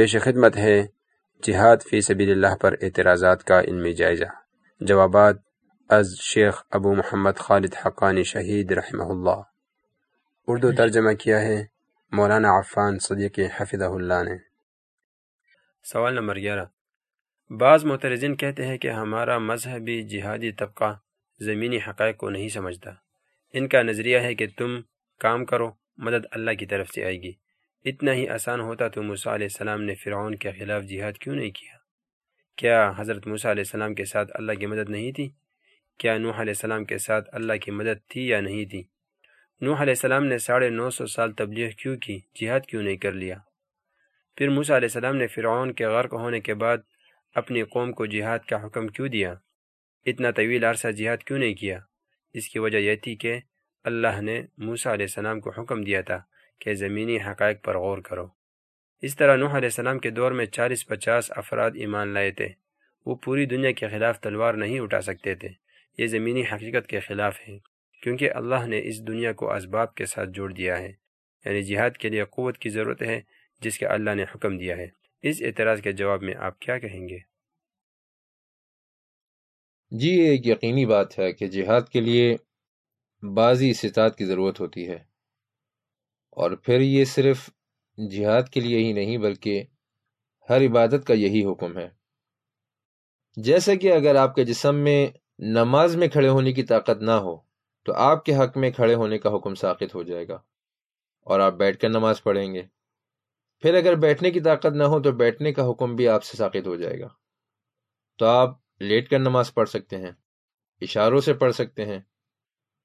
پیش خدمت ہے جہاد فی سبیل اللہ پر اعتراضات کا علمی جائزہ۔ جوابات از شیخ ابو محمد خالد حقانی شہید رحمہ اللہ۔ اردو ترجمہ کیا ہے۔ مولانا عفان صدیق حفظہ اللہ نے۔ سوال نمبر گیارہ۔ بعض مترزن کہتے ہیں کہ ہمارا مذہبی جہادی طبقہ زمینی حقائق کو نہیں سمجھتا۔ ان کا نظریہ ہے کہ تم کام کرو، مدد اللہ کی طرف سے آئے گی۔ اتنا ہی آسان ہوتا تو موسیٰ علیہ السلام نے فرعون کے خلاف جہاد کیوں نہیں کیا؟ کیا حضرت موسیٰ علیہ السلام کے ساتھ اللہ کی مدد نہیں تھی؟ کیا نوح علیہ السلام کے ساتھ اللہ کی مدد تھی یا نہیں تھی؟ نوح علیہ السلام نے ساڑھے نو سو سال تبلیغ کیوں کی؟ جہاد کیوں نہیں کر لیا؟ پھر موسیٰ علیہ السلام نے فرعون کے غرق ہونے کے بعد اپنی قوم کو جہاد کا حکم کیوں دیا؟ اتنا طویل عرصہ جہاد کیوں نہیں کیا؟ اس کی وجہ یہ تھی کہ اللہ نے موسیٰ علیہ السلام کو حکم دیا تھا۔ کہ زمینی حقائق پر غور کرو۔ اس طرح نوح علیہ السلام کے دور میں چالیس پچاس افراد ایمان لائے تھے۔ وہ پوری دنیا کے خلاف تلوار نہیں اٹھا سکتے تھے۔ یہ زمینی حقیقت کے خلاف ہے کیونکہ اللہ نے اس دنیا کو اسباب کے ساتھ جوڑ دیا ہے۔ یعنی جہاد کے لیے قوت کی ضرورت ہے، جس کے اللہ نے حکم دیا ہے۔ اس اعتراض کے جواب میں آپ کیا کہیں گے؟ جی ایک یقینی بات ہے کہ جہاد کے لیے بعضی استطاعت کی ضرورت ہوتی ہے۔ اور پھر یہ صرف جہاد کے لیے ہی نہیں بلکہ ہر عبادت کا یہی حکم ہے۔ جیسا کہ اگر آپ کے جسم میں نماز میں کھڑے ہونے کی طاقت نہ ہو، تو آپ کے حق میں کھڑے ہونے کا حکم ساقط ہو جائے گا اور آپ بیٹھ کر نماز پڑھیں گے۔ پھر اگر بیٹھنے کی طاقت نہ ہو، تو بیٹھنے کا حکم بھی آپ سے ساقط ہو جائے گا۔ تو آپ لیٹ کر نماز پڑھ سکتے ہیں، اشاروں سے پڑھ سکتے ہیں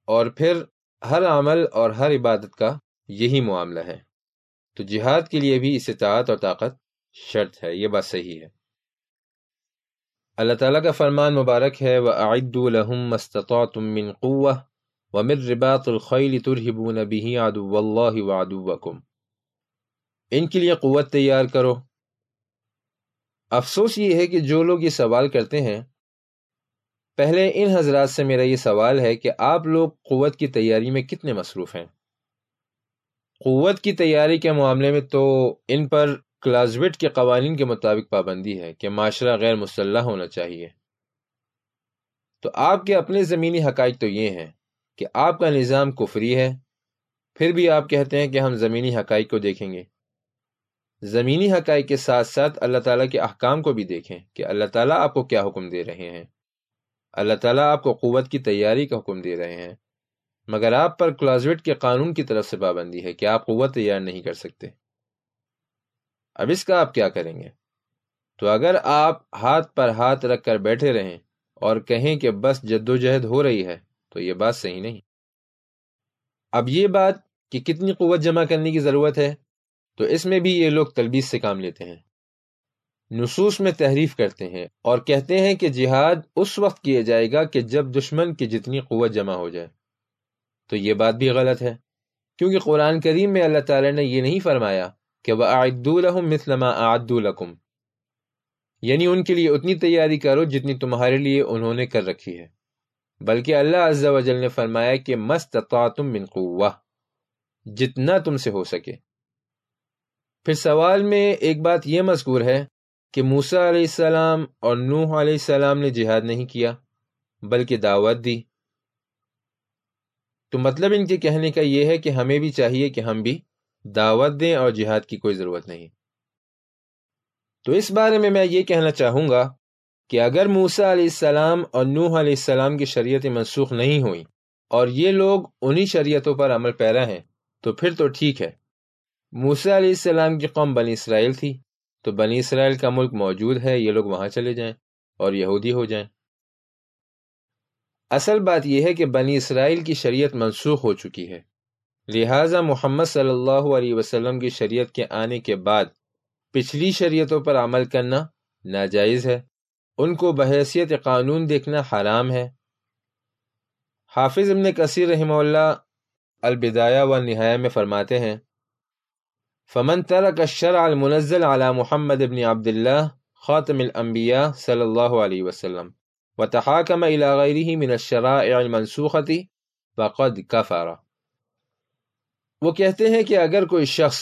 اور پھر ہر عمل اور ہر عبادت کا یہی معاملہ ہے۔ تو جہاد کے لیے بھی استطاعت اور طاقت شرط ہے، یہ بات صحیح ہے۔ اللہ تعالیٰ کا فرمان مبارک ہے وہ عید الحم مستم من قوہ و مر رباط الخیل ترہبون به عدو اللہ و عدوکم ان کے لیے قوت تیار کرو۔ افسوس یہ ہے کہ جو لوگ یہ سوال کرتے ہیں، پہلے ان حضرات سے میرا یہ سوال ہے کہ آپ لوگ قوت کی تیاری میں کتنے مصروف ہیں؟ قوت کی تیاری کے معاملے میں تو ان پر کلازوٹ کے قوانین کے مطابق پابندی ہے کہ معاشرہ غیر مسلح ہونا چاہیے۔ تو آپ کے اپنے زمینی حقائق تو یہ ہیں کہ آپ کا نظام کفری ہے، پھر بھی آپ کہتے ہیں کہ ہم زمینی حقائق کو دیکھیں گے۔ زمینی حقائق کے ساتھ ساتھ اللہ تعالیٰ کے احکام کو بھی دیکھیں کہ اللہ تعالیٰ آپ کو کیا حکم دے رہے ہیں۔ اللہ تعالیٰ آپ کو قوت کی تیاری کا حکم دے رہے ہیں۔ مگر آپ پر کلازوٹ کے قانون کی طرف سے پابندی ہے کہ آپ قوت تیار نہیں کر سکتے۔ اب اس کا آپ کیا کریں گے؟ تو اگر آپ ہاتھ پر ہاتھ رکھ کر بیٹھے رہیں اور کہیں کہ بس جد و جہد ہو رہی ہے، تو یہ بات صحیح نہیں۔ اب یہ بات کہ کتنی قوت جمع کرنے کی ضرورت ہے، تو اس میں بھی یہ لوگ تلبیس سے کام لیتے ہیں۔ نصوص میں تحریف کرتے ہیں اور کہتے ہیں کہ جہاد اس وقت کیا جائے گا کہ جب دشمن کی جتنی قوت جمع ہو جائے۔ تو یہ بات بھی غلط ہے۔ کیونکہ قرآن کریم میں اللہ تعالی نے یہ نہیں فرمایا کہ وہ یعنی ان کے لیے اتنی تیاری کرو جتنی تمہارے لیے انہوں نے کر رکھی ہے۔ بلکہ اللہ عز و جل نے فرمایا کہ مست من قوہ جتنا تم سے ہو سکے۔ پھر سوال میں ایک بات یہ مذکور ہے کہ موسا علیہ السلام اور نوح علیہ السلام نے جہاد نہیں کیا، بلکہ دعوت دی۔ تو مطلب ان کے کہنے کا یہ ہے کہ ہمیں بھی چاہیے کہ ہم بھی دعوت دیں اور جہاد کی کوئی ضرورت نہیں۔ تو اس بارے میں میں یہ کہنا چاہوں گا کہ اگر موسا علیہ السلام اور نوح علیہ السلام کی شریعت منسوخ نہیں ہوئی اور یہ لوگ انہی شریعتوں پر عمل پیرا ہیں، تو پھر تو ٹھیک ہے۔ موسا علیہ السلام کی قوم بنی اسرائیل تھی، تو بنی اسرائیل کا ملک موجود ہے، یہ لوگ وہاں چلے جائیں اور یہودی ہو جائیں۔ اصل بات یہ ہے کہ بنی اسرائیل کی شریعت منسوخ ہو چکی ہے۔ لہٰذا محمد صلی اللہ علیہ وسلم کی شریعت کے آنے کے بعد پچھلی شریعتوں پر عمل کرنا ناجائز ہے۔ ان کو بحیثیت قانون دیکھنا حرام ہے۔ حافظ ابن کثیر رحمہ اللہ البدایہ و نہایا میں فرماتے ہیں، فمن ترک الشرع المنزل على محمد ابن عبداللہ خاتم الانبیاء صلی اللہ علیہ وسلم وتحاكم إلى غيره من الشرائع المنسوخة، فقد كفر. وہ کہتے ہیں کہ اگر کوئی شخص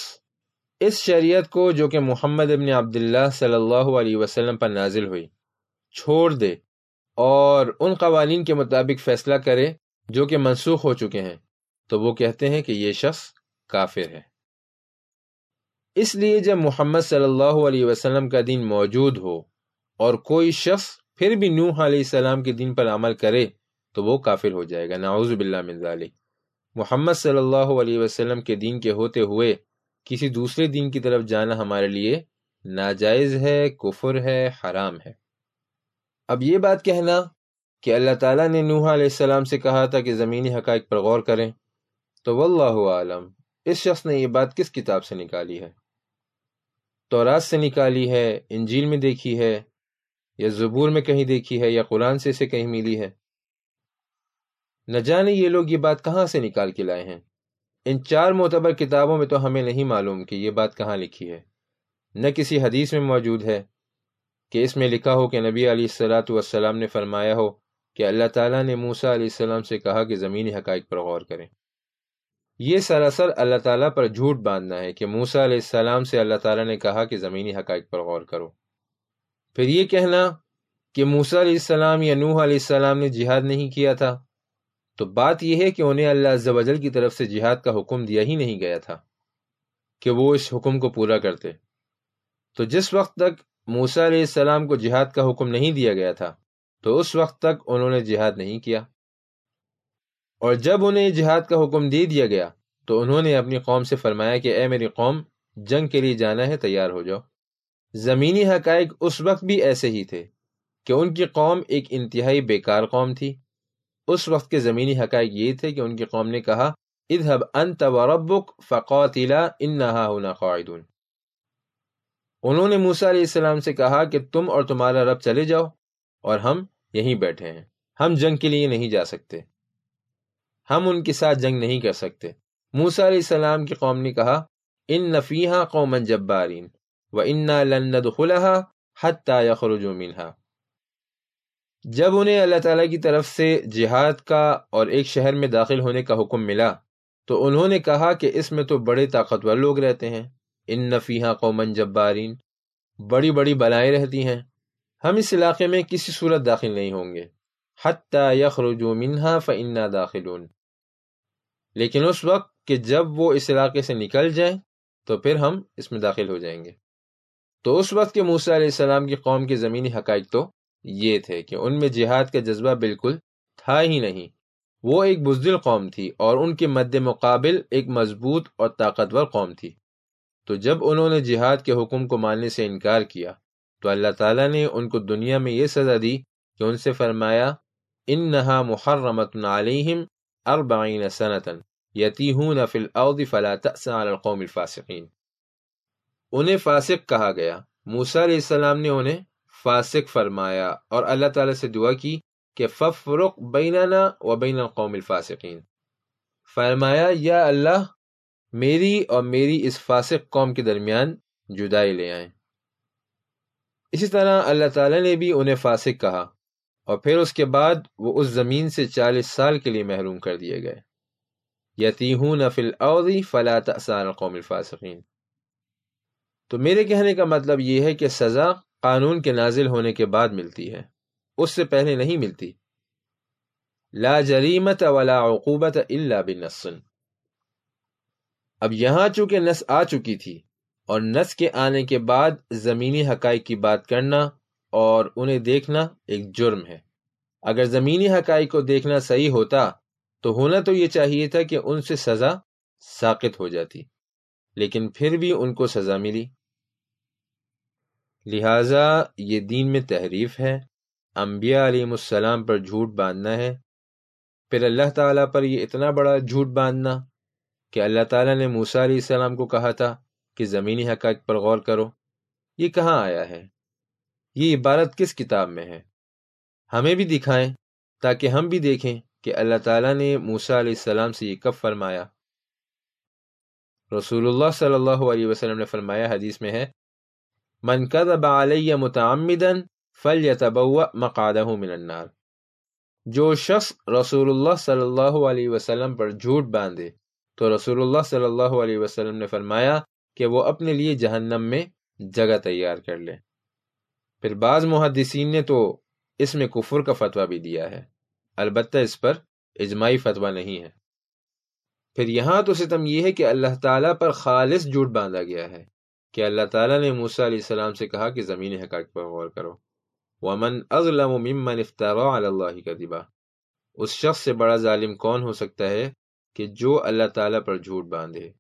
اس شریعت کو، جو کہ محمد ابن عبداللہ صلی اللہ علیہ وسلم پر نازل ہوئی، چھوڑ دے اور ان قوانین کے مطابق فیصلہ کرے جو کہ منسوخ ہو چکے ہیں، تو وہ کہتے ہیں کہ یہ شخص کافر ہے۔ اس لیے جب محمد صلی اللہ علیہ وسلم کا دین موجود ہو اور کوئی شخص پھر بھی نوح علیہ السلام کے دین پر عمل کرے تو وہ کافر ہو جائے گا۔ نعوذ باللہ من ذالک۔ محمد صلی اللہ علیہ وسلم کے دین کے ہوتے ہوئے کسی دوسرے دین کی طرف جانا ہمارے لیے ناجائز ہے، کفر ہے، حرام ہے۔ اب یہ بات کہنا کہ اللہ تعالیٰ نے نوح علیہ السلام سے کہا تھا کہ زمینی حقائق پر غور کریں تو واللہ عالم، اس شخص نے یہ بات کس کتاب سے نکالی ہے؟ تورات سے نکالی ہے، انجیل میں دیکھی ہے یا زبور میں کہیں دیکھی ہے یا قرآن سے اسے کہیں ملی ہے۔ نہ جانے یہ لوگ یہ بات کہاں سے نکال کے لائے ہیں۔ ان چار معتبر کتابوں میں تو ہمیں نہیں معلوم کہ یہ بات کہاں لکھی ہے۔ نہ کسی حدیث میں موجود ہے کہ اس میں لکھا ہو کہ نبی علیہ السلاۃ والسلام نے فرمایا ہو کہ اللہ تعالیٰ نے موسا علیہ السلام سے کہا کہ زمینی حقائق پر غور کریں۔ یہ سراسر اللہ تعالیٰ پر جھوٹ باندھنا ہے کہ موسا علیہ السلام سے اللہ تعالیٰ نے کہا کہ زمینی حقائق پر غور کرو۔ پھر یہ کہنا کہ موسا علیہ السلام یا نوح علیہ السلام نے جہاد نہیں کیا تھا، تو بات یہ ہے کہ انہیں اللہ عز و جل کی طرف سے جہاد کا حکم دیا ہی نہیں گیا تھا کہ وہ اس حکم کو پورا کرتے۔ تو جس وقت تک موسا علیہ السلام کو جہاد کا حکم نہیں دیا گیا تھا، تو اس وقت تک انہوں نے جہاد نہیں کیا۔ اور جب انہیں جہاد کا حکم دے دیا گیا، تو انہوں نے اپنی قوم سے فرمایا کہ اے میری قوم، جنگ کے لیے جانا ہے، تیار ہو جاؤ۔ زمینی حقائق اس وقت بھی ایسے ہی تھے کہ ان کی قوم ایک انتہائی بیکار قوم تھی۔ اس وقت کے زمینی حقائق یہ تھے کہ ان کی قوم نے کہا، اذهب انت وربك فقاتلا انها هنا قاعدون. انہوں نے موسیٰ علیہ السلام سے کہا کہ تم اور تمہارا رب چلے جاؤ اور ہم یہیں بیٹھے ہیں۔ ہم جنگ کے لیے نہیں جا سکتے۔ ہم ان کے ساتھ جنگ نہیں کر سکتے۔ موسیٰ علیہ السلام کی قوم نے کہا، ان نفیحہ قوما جبارین۔ و انا لن ندخلها حتى يخرجوا منها۔ جب انہیں اللہ تعالیٰ کی طرف سے جہاد کا اور ایک شہر میں داخل ہونے کا حکم ملا، تو انہوں نے کہا کہ اس میں تو بڑے طاقتور لوگ رہتے ہیں۔ ان نفیحہ قومن جبارین بڑی بڑی بلائیں رہتی ہیں۔ ہم اس علاقے میں کسی صورت داخل نہیں ہوں گے۔ حتیٰ یخرجو منہا فإنا داخلون۔ لیکن اس وقت کہ جب وہ اس علاقے سے نکل جائیں، تو پھر ہم اس میں داخل ہو جائیں گے۔ تو اس وقت کے موسیٰ علیہ السلام کی قوم کے زمینی حقائق تو یہ تھے کہ ان میں جہاد کا جذبہ بالکل تھا ہی نہیں۔ وہ ایک بزدل قوم تھی اور ان کے مد مقابل ایک مضبوط اور طاقتور قوم تھی۔ تو جب انہوں نے جہاد کے حکم کو ماننے سے انکار کیا، تو اللہ تعالیٰ نے ان کو دنیا میں یہ سزا دی کہ ان سے فرمایا ان نہا محرمت علیہم اربعین سنتن یتیہون فی الارض فلا تأس علی القوم الفاسقین انہیں فاسق کہا گیا۔ موسیٰ علیہ السلام نے انہیں فاسق فرمایا اور اللہ تعالیٰ سے دعا کی کہ ففرق بیننا و بین القوم الفاسقین۔ فرمایا، یا اللہ، میری اور میری اس فاسق قوم کے درمیان جدائی لے آئیں۔ اسی طرح اللہ تعالیٰ نے بھی انہیں فاسق کہا اور پھر اس کے بعد وہ اس زمین سے چالیس سال کے لیے محروم کر دیے گئے۔ یتیہون فی الارض فلا تأسان القوم الفاسقین۔ تو میرے کہنے کا مطلب یہ ہے کہ سزا قانون کے نازل ہونے کے بعد ملتی ہے، اس سے پہلے نہیں ملتی۔ لا جریمت ولا عقوبت الا بنص۔ اب یہاں چونکہ نس آ چکی تھی اور نس کے آنے کے بعد زمینی حقائق کی بات کرنا اور انہیں دیکھنا ایک جرم ہے۔ اگر زمینی حقائق کو دیکھنا صحیح ہوتا تو ہونا تو یہ چاہیے تھا کہ ان سے سزا ساقت ہو جاتی، لیکن پھر بھی ان کو سزا ملی۔ لہٰذا یہ دین میں تحریف ہے۔ انبیاء علیہ السلام پر جھوٹ باندھنا ہے۔ پھر اللہ تعالیٰ پر یہ اتنا بڑا جھوٹ باندھنا کہ اللہ تعالیٰ نے موسیٰ علیہ السلام کو کہا تھا کہ زمینی حقائق پر غور کرو۔ یہ کہاں آیا ہے؟ یہ عبارت کس کتاب میں ہے؟ ہمیں بھی دکھائیں تاکہ ہم بھی دیکھیں کہ اللہ تعالیٰ نے موسیٰ علیہ السلام سے یہ کب فرمایا۔ رسول اللہ صلی اللہ علیہ وسلم نے فرمایا، حدیث میں ہے من كذب علی متعمدا فلیتبوأ مقعده من النار. جو شخص رسول اللہ صلی اللہ علیہ وسلم پر جھوٹ باندھے، تو رسول اللہ صلی اللہ علیہ وسلم نے فرمایا کہ وہ اپنے لیے جہنم میں جگہ تیار کر لے۔ پھر بعض محدثین نے تو اس میں کفر کا فتویٰ بھی دیا ہے۔ البتہ اس پر اجماعی فتویٰ نہیں ہے۔ پھر یہاں تو ستم یہ ہے کہ اللہ تعالیٰ پر خالص جھوٹ باندھا گیا ہے۔ کہ اللہ تعالیٰ نے موسیٰ علیہ السلام سے کہا کہ زمین حقائق پر غور کرو۔ ومن اظلم ممن افترا علی اللہ کذبا اس شخص سے بڑا ظالم کون ہو سکتا ہے کہ جو اللہ تعالیٰ پر جھوٹ باندھے؟